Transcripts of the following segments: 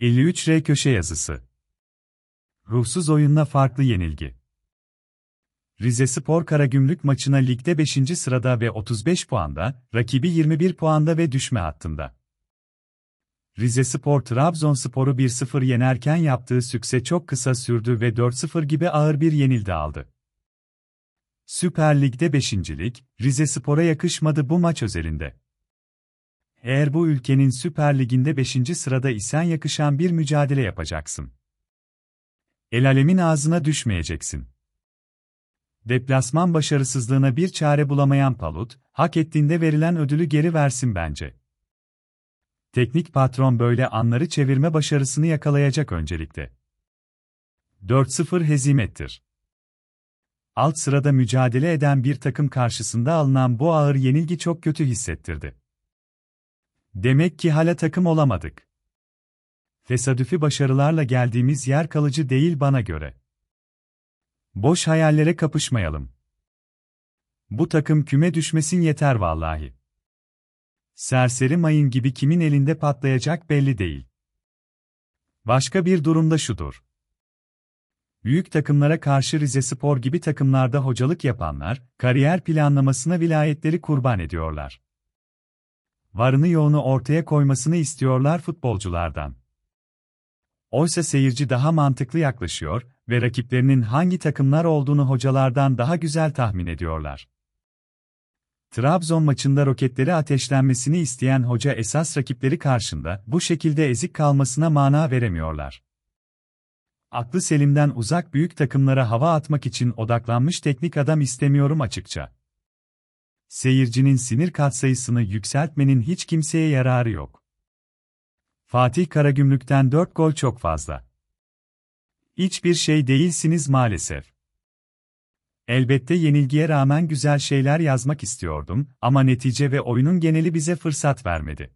53R köşe yazısı. Ruhsuz oyunla farklı yenilgi. Rize Spor Karagümrük maçına ligde 5. sırada ve 35 puanda, rakibi 21 puanda ve düşme hattında. Rize Spor Trabzonspor'u 1-0 yenerken yaptığı sükse çok kısa sürdü ve 4-0 gibi ağır bir yenildi aldı. Süper Lig'de 5. lig, Rize Spor'a yakışmadı bu maç özelinde. Eğer bu ülkenin Süper Lig'inde 5. sırada isen yakışan bir mücadele yapacaksın. El alemin ağzına düşmeyeceksin. Deplasman başarısızlığına bir çare bulamayan Palut, hak ettiğinde verilen ödülü geri versin bence. Teknik patron böyle anları çevirme başarısını yakalayacak öncelikle. 4-0 hezimettir. Alt sırada mücadele eden bir takım karşısında alınan bu ağır yenilgi çok kötü hissettirdi. Demek ki hala takım olamadık. Tesadüfi başarılarla geldiğimiz yer kalıcı değil bana göre. Boş hayallere kapışmayalım. Bu takım küme düşmesin yeter vallahi. Serseri mayın gibi kimin elinde patlayacak belli değil. Başka bir durumda şudur. Büyük takımlara karşı Rize Spor gibi takımlarda hocalık yapanlar, kariyer planlamasına vilayetleri kurban ediyorlar. Varını yoğunu ortaya koymasını istiyorlar futbolculardan. Oysa seyirci daha mantıklı yaklaşıyor ve rakiplerinin hangi takımlar olduğunu hocalardan daha güzel tahmin ediyorlar. Trabzon maçında roketleri ateşlenmesini isteyen hoca esas rakipleri karşında bu şekilde ezik kalmasına mana veremiyorlar. Aklı selimden uzak büyük takımlara hava atmak için odaklanmış teknik adam istemiyorum açıkça. Seyircinin sinir katsayısını yükseltmenin hiç kimseye yararı yok. Fatih Karagümrük'ten 4 gol çok fazla. Hiçbir şey değilsiniz maalesef. Elbette yenilgiye rağmen güzel şeyler yazmak istiyordum ama netice ve oyunun geneli bize fırsat vermedi.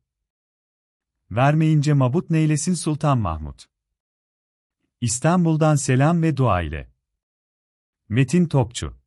Vermeyince mabut neylesin Sultan Mahmut. İstanbul'dan selam ve dua ile. Metin Topçu